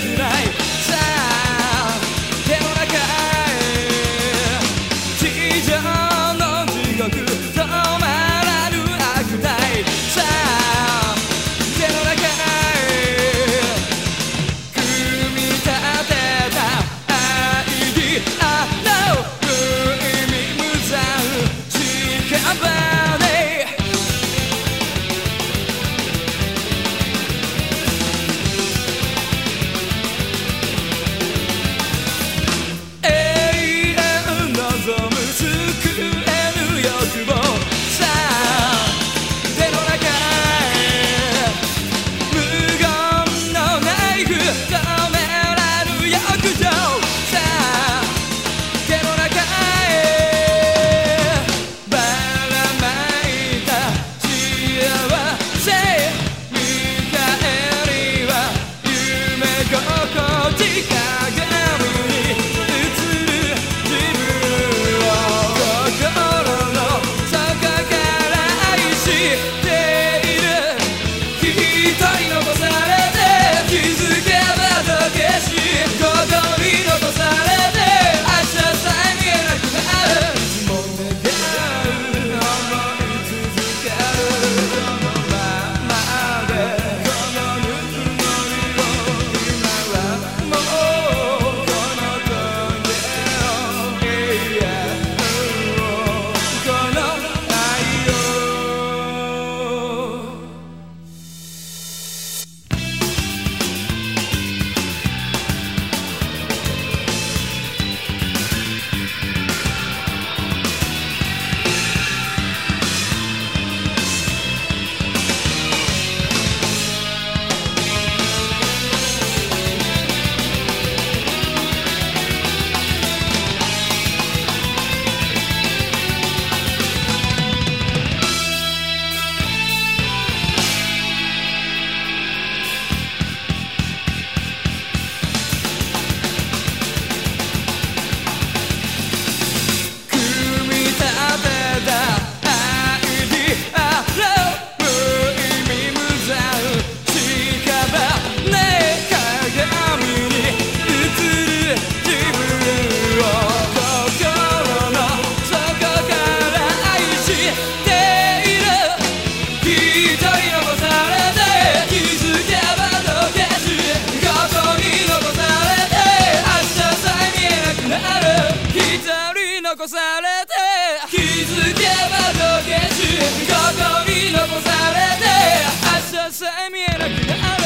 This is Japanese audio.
tonight. 残いのさ気づけば溶け散ここに残されて明日さえ見えなくなる。